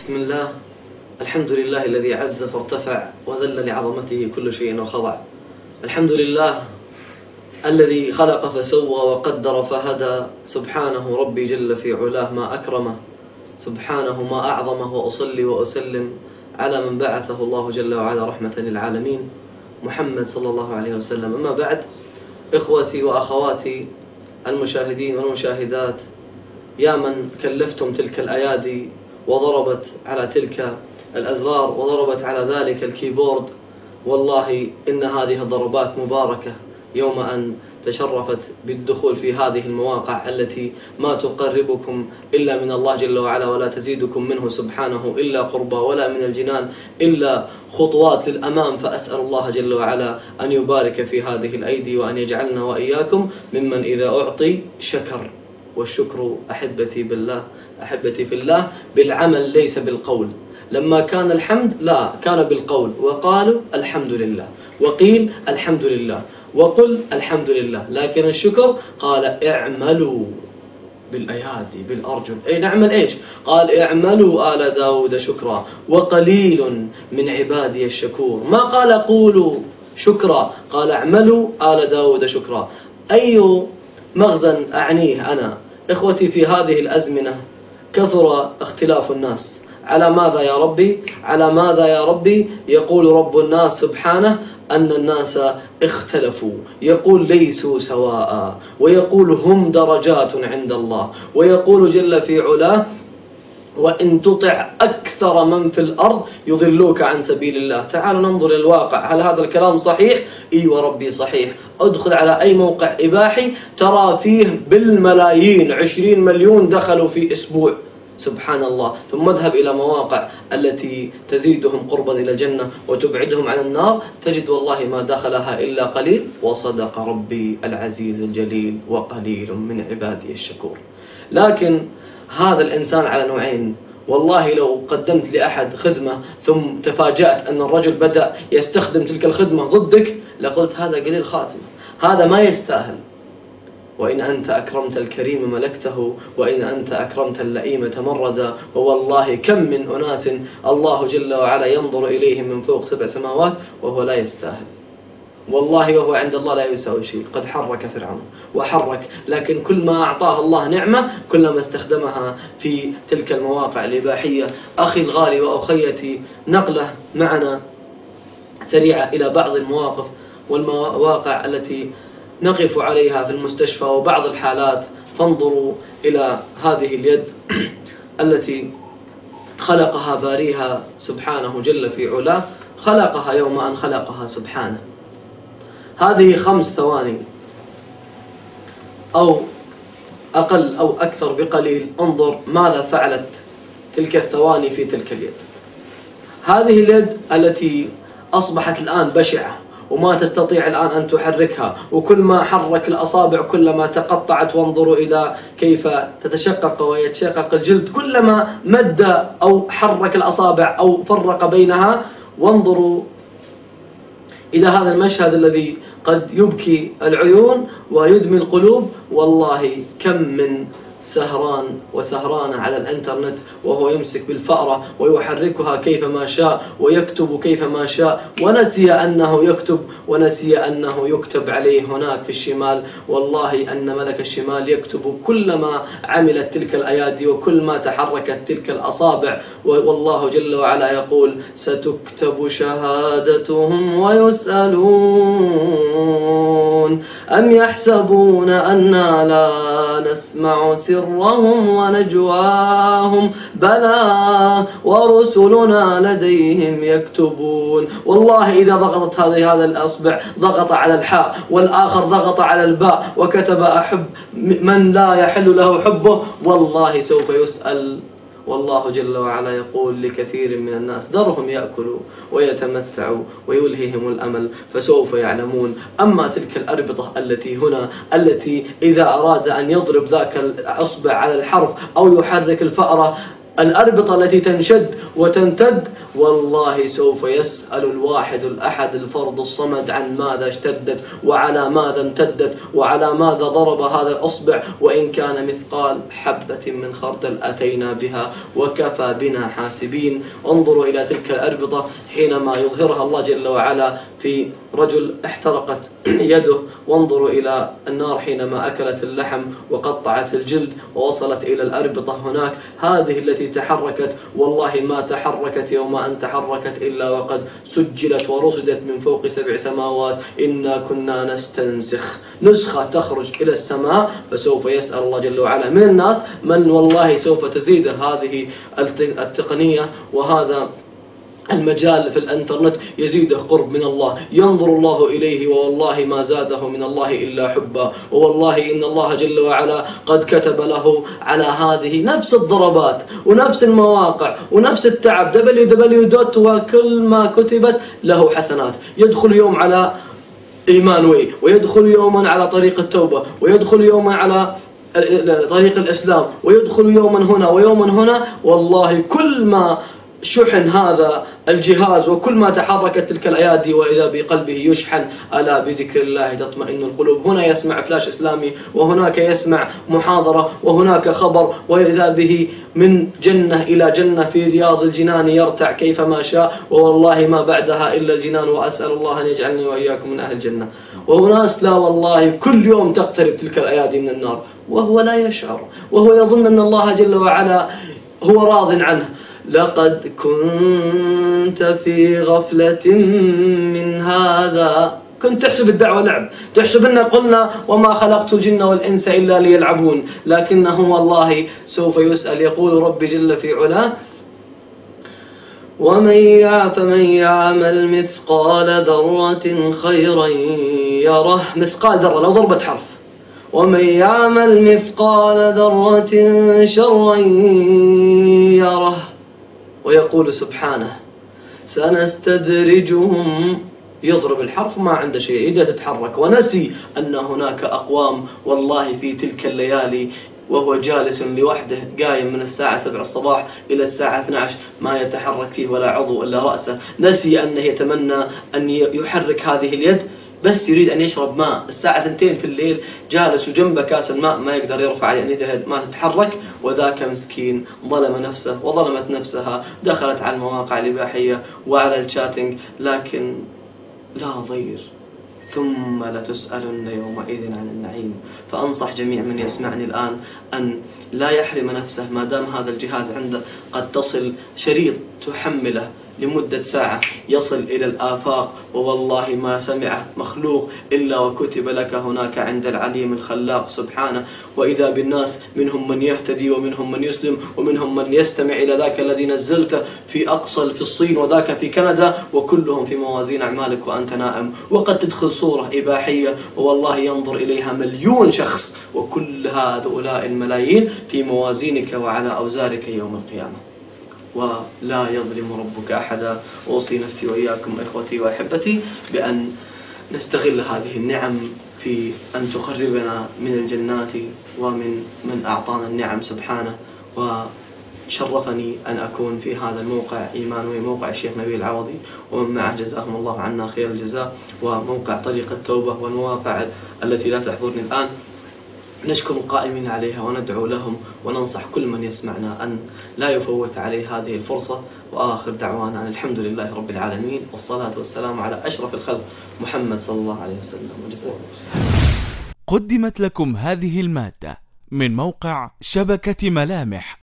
بسم الله. الحمد لله الذي عز فارتفع وذل لعظمته كل شيء وخضع. الحمد لله الذي خلق فسوى وقدر فهدى. سبحانه ربي جل في علاه ما أكرمه. سبحانه ما أعظمه. وأصلي وأسلم على من بعثه الله جل وعلا رحمة للعالمين. محمد صلى الله عليه وسلم. أما بعد إخوتي وأخواتي المشاهدين والمشاهدات يا من كلفتم تلك الأيادي وضربت على تلك الأزرار وضربت على ذلك الكيبورد. والله إن هذه الضربات مباركة يوم أن تشرفت بالدخول في هذه المواقع التي ما تقربكم إلا من الله جل وعلا ولا تزيدكم منه سبحانه إلا قربا ولا من الجنان إلا خطوات للأمام. فأسأل الله جل وعلا أن يبارك في هذه الأيدي وأن يجعلنا وإياكم ممن إذا أعطي شكر. والشكر أحبتي بالله أحبتي في الله بالعمل ليس بالقول. لما كان الحمد لا كان بالقول. وقالوا الحمد لله. وقيل الحمد لله. وقل الحمد لله. لكن الشكر قال اعملوا بالأيادي بالأرجل. أي نعمل إيش؟ قال اعملوا آل داود شكرا. وقليل من عبادي الشكور. ما قال قولوا شكرا؟ قال اعملوا آل داود شكرا. أي مغزى أعنيه أنا. إخوتي في هذه الأزمنة كثر اختلاف الناس. على ماذا يا ربي؟ على ماذا يا ربي؟ يقول رب الناس سبحانه أن الناس اختلفوا. يقول ليسوا سواء. ويقول هم درجات عند الله. ويقول جل في علاه وإن تطع أكثر من في الأرض يضلوك عن سبيل الله. تعالوا ننظر للواقع. هل هذا الكلام صحيح؟ إي وربي صحيح. ادخل على أي موقع إباحي ترى فيه بالملايين عشرين مليون دخلوا في أسبوع. سبحان الله ثم اذهب إلى مواقع التي تزيدهم قربا إلى الجنة وتبعدهم عن النار. تجد والله ما دخلها إلا قليل. وصدق ربي العزيز الجليل وقليل من عبادي الشكور. لكن هذا الإنسان على نوعين. والله لو قدمت لأحد خدمة ثم تفاجأت أن الرجل بدأ يستخدم تلك الخدمة ضدك لقلت هذا قليل خاتمة هذا ما يستاهل. وإن أنت أكرمت الكريم ملكته وإن أنت أكرمت اللئيم تمردا ووالله كم من أناس الله جل وعلا ينظر إليهم من فوق سبع سماوات وهو لا يستاهل. والله وهو عند الله لا يساوي شيء. قد حرك فرعون وحرك لكن كل ما أعطاه الله نعمة كلما استخدمها في تلك المواقع الإباحية. أخي الغالي وأخيتي نقلة معنا سريعة إلى بعض المواقف والمواقع التي نقف عليها في المستشفى وبعض الحالات. فانظروا إلى هذه اليد التي خلقها باريها سبحانه جل في علاه. خلقها يوم أن خلقها سبحانه. هذه خمس ثواني. أو أقل أو أكثر بقليل انظر ماذا فعلت تلك الثواني في تلك اليد. هذه اليد التي أصبحت الآن بشعة وما تستطيع الآن أن تحركها وكل ما حرك الأصابع كلما تقطعت وانظروا إلى كيف تتشقق ويتشقق الجلد. كلما مد أو حرك الأصابع أو فرق بينها وانظروا إلى هذا المشهد الذي قد يبكي العيون ويدمي القلوب. والله كم من سهران وسهران على الإنترنت وهو يمسك بالفأرة ويحركها كيفما شاء ويكتب كيفما شاء. ونسي أنه يكتب ونسي أنه يكتب عليه هناك في الشمال. والله أن ملك الشمال يكتب كل ما عملت تلك الأيادي وكل ما تحركت تلك الأصابع. والله جل وعلا يقول ستكتب شهادتهم ويسألون أم يحسبون أنا لا نسمع سرهم ونجواهم. بلى ورسلنا لديهم يكتبون. والله إذا ضغطت هذه هذا الأصبع ضغط على الحاء والآخر ضغط على الباء وكتب أحب من لا يحل له حبه والله سوف يسأل. والله جل وعلا يقول لكثير من الناس ذرهم يأكلوا ويتمتعوا ويلهيهم الأمل فسوف يعلمون. أما تلك الأربطة التي هنا التي إذا أراد أن يضرب ذاك الأصبع على الحرف أو يحرك الفأرة الأربطة التي تنشد وتنتد والله سوف يسأل الواحد الأحد الفرد الصمد عن ماذا اشتدت وعلى ماذا امتدت وعلى ماذا ضرب هذا الأصبع وإن كان مثقال حبة من خردل أتينا بها وكفى بنا حاسبين. انظروا إلى تلك الأربطة حينما يظهرها الله جل وعلا في رجل احترقت يده. وانظروا إلى النار حينما أكلت اللحم وقطعت الجلد ووصلت إلى الأربطة هناك. هذه التي تحركت والله ما تحركت يوم أن تحركت إلا وقد سجلت ورصدت من فوق سبع سماوات. إنا كنا نستنسخ. نسخة تخرج إلى السماء فسوف يسأل الله جل وعلا. من الناس من والله سوف تزيد هذه التقنية وهذا المجال في الانترنت يزيده قرب من الله. ينظر الله إليه والله ما زاده من الله إلا حبا. ووالله إن الله جل وعلا قد كتب له على هذه نفس الضربات ونفس المواقع ونفس التعب. www وكل ما كتبت له حسنات. يدخل يوم على إيمان وي ويدخل يوما على طريق التوبة ويدخل يوما على طريق الإسلام ويدخل يوما هنا ويوما هنا. والله كل ما شحن هذا الجهاز وكل ما تحركت تلك الأيادي وإذا بقلبه يشحن ألا بذكر الله تطمئن القلوب. هنا يسمع فلاش إسلامي وهناك يسمع محاضرة وهناك خبر وإذا به من جنة إلى جنة في رياض الجنان يرتع كيفما شاء ووالله ما بعدها إلا الجنان وأسأل الله أن يجعلني وإياكم من أهل الجنة. وناس لا والله كل يوم تقترب تلك الأيادي من النار وهو لا يشعر وهو يظن أن الله جل وعلا هو راض عنه. لقد كنت في غفلة من هذا. كنت تحسب الدعوة لعب تحسب أن قلنا وما خلقت الجن والإنس إلا ليلعبون. لكنه والله سوف يسأل. يقول ربي جل في علاه ومن فمن يعمل مثقال ذرة خيرا يره. مثقال ذرة لو ضربت حرف. ومن يعمل مثقال ذرة شرا يره. ويقول سبحانه سنستدرجهم. يضرب الحرف ما عنده شيء. يده تتحرك ونسي أن هناك أقوام والله في تلك الليالي وهو جالس لوحده قايم من الساعة 7 الصباح إلى الساعة 12 ما يتحرك فيه ولا عضو إلا رأسه. نسي أنه يتمنى أن يحرك هذه اليد بس يريد أن يشرب ماء. الساعة ثنتين في الليل جالس وجنبه كاس الماء ما يقدر يرفع يعني إذا ما تتحرك وذاك مسكين ظلم نفسه وظلمت نفسها. دخلت على المواقع الإباحية وعلى الشاتنج لكن لا ضير. ثم لتسألن يومئذ عن النعيم. فأنصح جميع من يسمعني الآن أن لا يحرم نفسه ما دام هذا الجهاز عنده قد تصل شريط تحمله لمدة ساعة. يصل إلى الآفاق ووالله ما سمعه مخلوق إلا وكتب لك هناك عند العليم الخلاق سبحانه. وإذا بالناس منهم من يهتدي ومنهم من يسلم ومنهم من يستمع إلى ذاك الذي نزلته في أقصى في الصين وذاك في كندا وكلهم في موازين أعمالك وأنت نائم. وقد تدخل صورة إباحية والله ينظر إليها مليون شخص. وكل هؤلاء الملايين في موازينك وعلى أوزارك يوم القيامة. ولا يظلم ربك أحدا. أوصي نفسي وإياكم إخوتي وأحبتي بأن نستغل هذه النعم في أن تقربنا من الجنات ومن من أعطانا النعم سبحانه. وشرفني أن أكون في هذا الموقع إيمان موقع الشيخ نبيل العوضي. ومن معه جزاهم الله عنا خير الجزاء. وموقع طريق التوبة والمواقع التي لا تحضرني الآن. نشكر القائمين عليها وندعو لهم وننصح كل من يسمعنا أن لا يفوت عليه هذه الفرصة. وآخر دعوانا أن الحمد لله رب العالمين والصلاة والسلام على أشرف الخلق محمد صلى الله عليه وسلم. قدمت لكم هذه المادة من موقع شبكة ملامح.